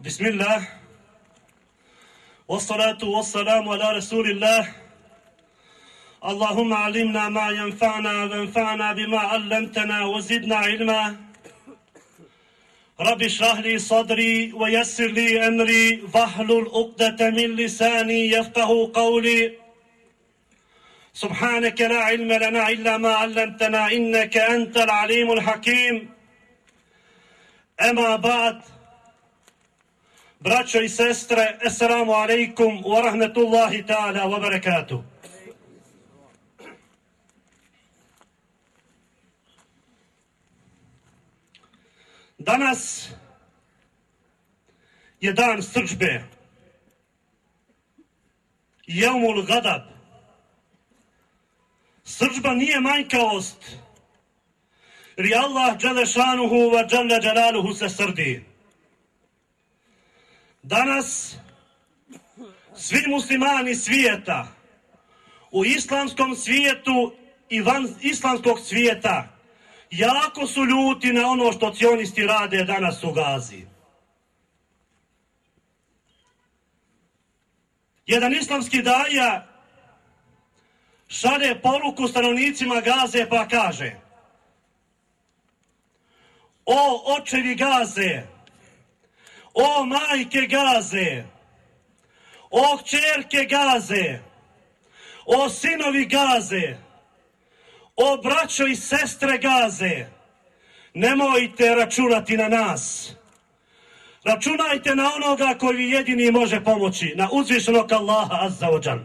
بسم الله. والصلاة والسلام على رسول الله. اللهم علمنا ما ينفعنا وانفعنا بما علمتنا وزدنا علما. رب اشرح لي صدري ويسر لي أمري. واحلل عقدة من لساني يفقه قولي. سبحانك لا علم لنا إلا ما علمتنا إنك أنت العليم الحكيم. أما بعد Braćo i sestre, assalamu alaikum wa rahmetullahi ta'ala wa barakatuh. Danas je dan srđbe. Jeumul gadab. Srđba nije manjkavost. Jer Allah Đelešanuhu wa Đele Đelaluhu se srdi. Danas svi muslimani svijeta u islamskom svijetu i van islamskog svijeta jako su ljuti na ono što cionisti rade danas u Gazi. Jedan islamski daja šalje poruku stanovnicima Gaze pa kaže O očevi Gaze, o majke Gaze, o kćerke Gaze, o sinovi Gaze, o braćo i sestre Gaze, nemojte računati na nas. Računajte na onoga koji jedini može pomoći, na uzvišenog Allaha Azza wa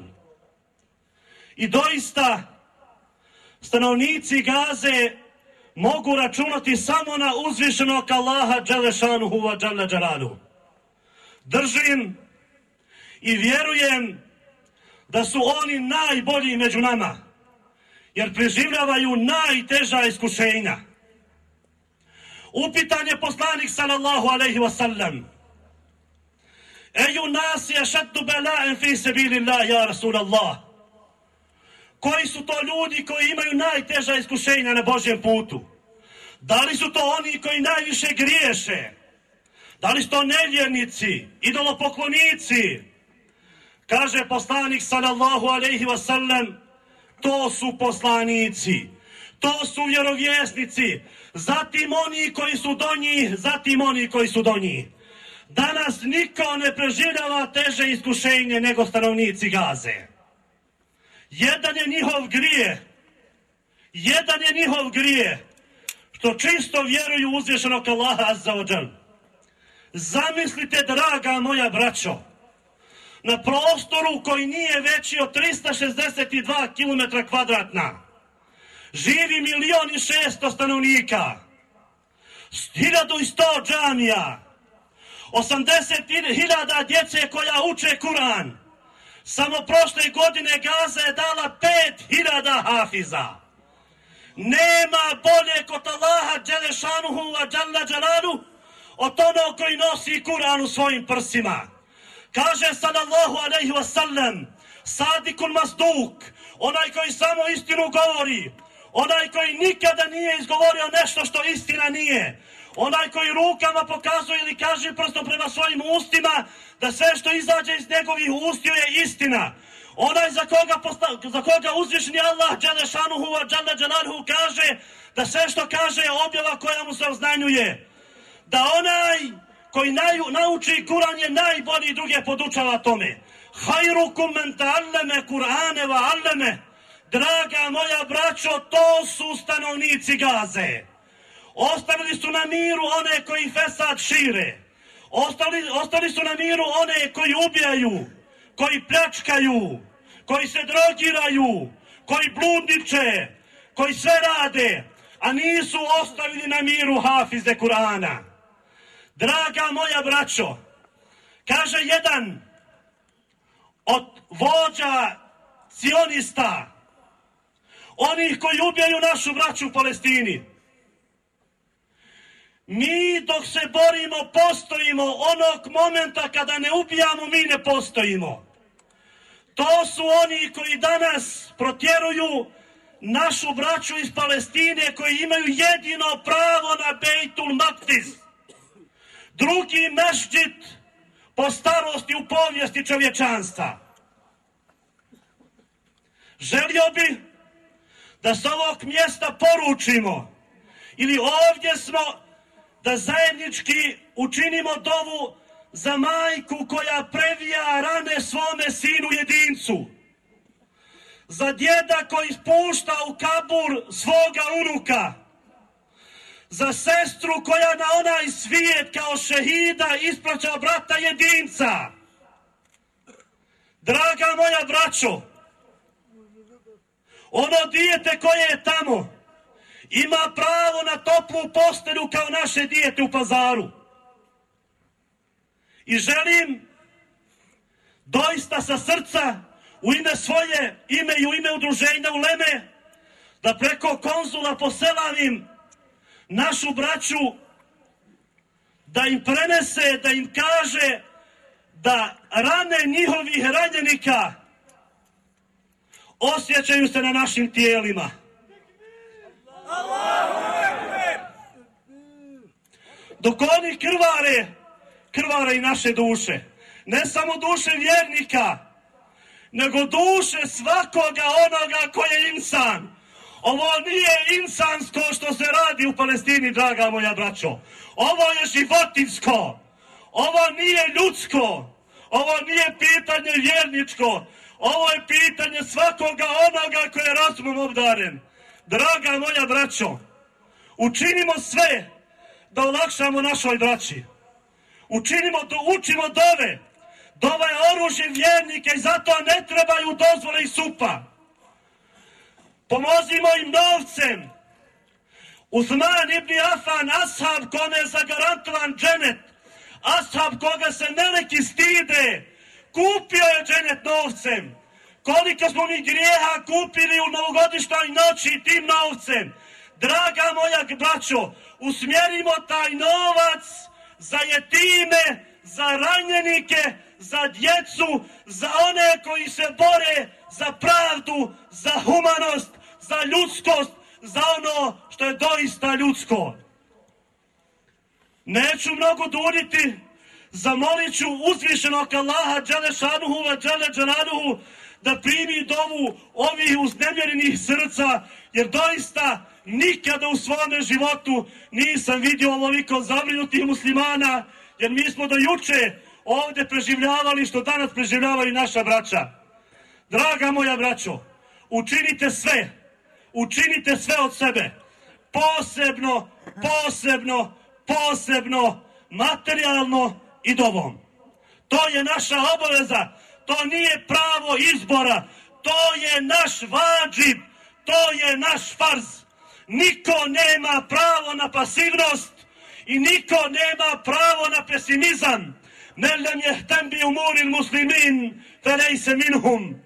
I doista, stanovnici Gaze mogu računati samo na uzvišenog Allaha Đelešanuhu wa Đalalu. Držim i vjerujem da su oni najbolji među nama, jer preživljavaju najteža iskušenja. Upitan je poslanik sallallahu alaihi wa sallam. Eju nas je šeddu bela'en fi sebilillah, ja Rasulallah. Koji su to ljudi koji imaju najteža iskušenja na Božjem putu? Da li su to oni koji najviše griješe? Da li to nevjernici, idolopoklonici? Kaže poslanik sallallahu alaihi wa sallam, to su poslanici, to su vjerovjesnici, zatim oni koji su do njih, zatim oni koji su do njih. Danas niko ne preživljava teže iskušenje nego stanovnici Gaze. Jedan je njihov grije, jedan je njihov grije, što čisto vjeruju uzvješenog Allaha Azza Zamislite, draga moja braćo, na prostoru koji nije veći od 362 km kvadratna, živi milion i šesto stanovnika, hiljadu i sto džamija, osamdeset hiljada djece koja uče Kur'an. Samo prošle godine Gaza je dala pet hiljada hafiza. Nema bolje kod Allaha Đelešanuhu a Đalla Đalalu od onog koji nosi Kur'an u svojim prsima. Kaže sallallahu alaihi wasallam, sadikul masduk, onaj koji samo istinu govori, onaj koji nikada nije izgovorio nešto što istina nije, onaj koji rukama pokazuje ili kaže prstom prema svojim ustima da sve što izađe iz njegovih ustiju je istina. Onaj za koga, posta, za koga uzvišni Allah Đalešanuhu wa Đale kaže da sve što kaže je objava koja mu se oznanjuje. Da onaj koji naj, nauči Kur'an je najbolji druge podučava tome. Hajrukum men ta'alleme Kur'ane wa alleme. Draga moja braćo, to su stanovnici Gaze. Ostavili su na miru one koji fesad šire. Ostali, ostali su na miru one koji ubijaju, koji pljačkaju, koji se drogiraju, koji bludniče, koji sve rade, a nisu ostavili na miru hafize Kur'ana. Draga moja braćo, kaže jedan od vođa sionista, onih koji ubijaju našu braću u Palestini. Mi dok se borimo, postojimo. Onog momenta kada ne ubijamo, mi ne postojimo. To su oni koji danas protjeruju našu braću iz Palestine koji imaju jedino pravo na Bejtul Maktis. Drugi mešđit po starosti u povijesti čovječanstva. Želio bi da s ovog mjesta poručimo ili ovdje smo da zajednički učinimo dovu za majku koja previja rane svome sinu jedincu. Za djeda koji spušta u kabur svoga unuka. Za sestru koja na onaj svijet kao šehida ispraća brata jedinca. Draga moja braćo, ono dijete koje je tamo ima pravo na toplu postelju kao naše dijete u pazaru. I želim doista sa srca u ime svoje ime i u ime udruženja u Leme da preko konzula poselavim našu braću da im prenese, da im kaže da rane njihovih ranjenika osjećaju se na našim tijelima. Dok oni krvare, krvare i naše duše. Ne samo duše vjernika, nego duše svakoga onoga koji je insan. Ovo nije insansko što se radi u Palestini, draga moja braćo. Ovo je životinsko. Ovo nije ljudsko. Ovo nije pitanje vjerničko. Ovo je pitanje svakoga onoga koji je razumom obdaren. Draga moja braćo, učinimo sve da olakšamo našoj braći. Učinimo, učimo dove. Dova je oružje vjernike i zato ne trebaju dozvole i supa. Pomozimo im novcem. Usman ibn Afan, ashab kome je zagarantovan dženet, ashab koga se neleki stide, kupio je dženet novcem. Koliko smo mi grijeha kupili u novogodišnjoj noći tim novcem. Draga moja braćo, usmjerimo taj novac za jetime, za ranjenike, za djecu, za one koji se bore za pravdu, za humanost, za ljudskost, za ono što je doista ljudsko. Neću mnogo duljiti, zamolit ću uzvišenog Allaha Đelešanuhu va Đele da primi dovu ovih uznemjerenih srca, jer doista nikada u svome životu nisam vidio ovoliko zabrinutih muslimana, jer mi smo do juče ovdje preživljavali što danas preživljavaju naša braća. Draga moja braćo, učinite sve, učinite sve od sebe, posebno, posebno, posebno, materijalno i dovom. To je naša obaveza, to nije pravo izbora, to je naš vađib, to je naš farz. Niko nema pravo na pasivnost i niko nema pravo na pesimizam. Ne lem jehtem bi umurin muslimin, felej se minhum.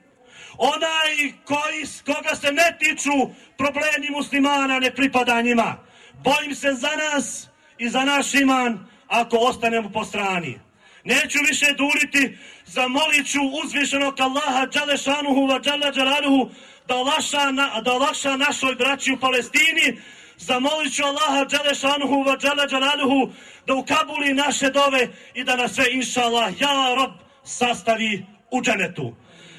Onaj koji, koga se ne tiču problemi muslimana ne pripada njima. Bojim se za nas i za naš iman ako ostanemo po strani. Neću više duriti, zamolit ću uzvišenog Allaha Đalešanuhu va Đala Đalaluhu da olakša, na, da olakša našoj braći u Palestini. Zamolit ću Allaha Đalešanuhu va Đala Đalaluhu da ukabuli naše dove i da nas sve inša Allah, ja Rab, sastavi u dženetu.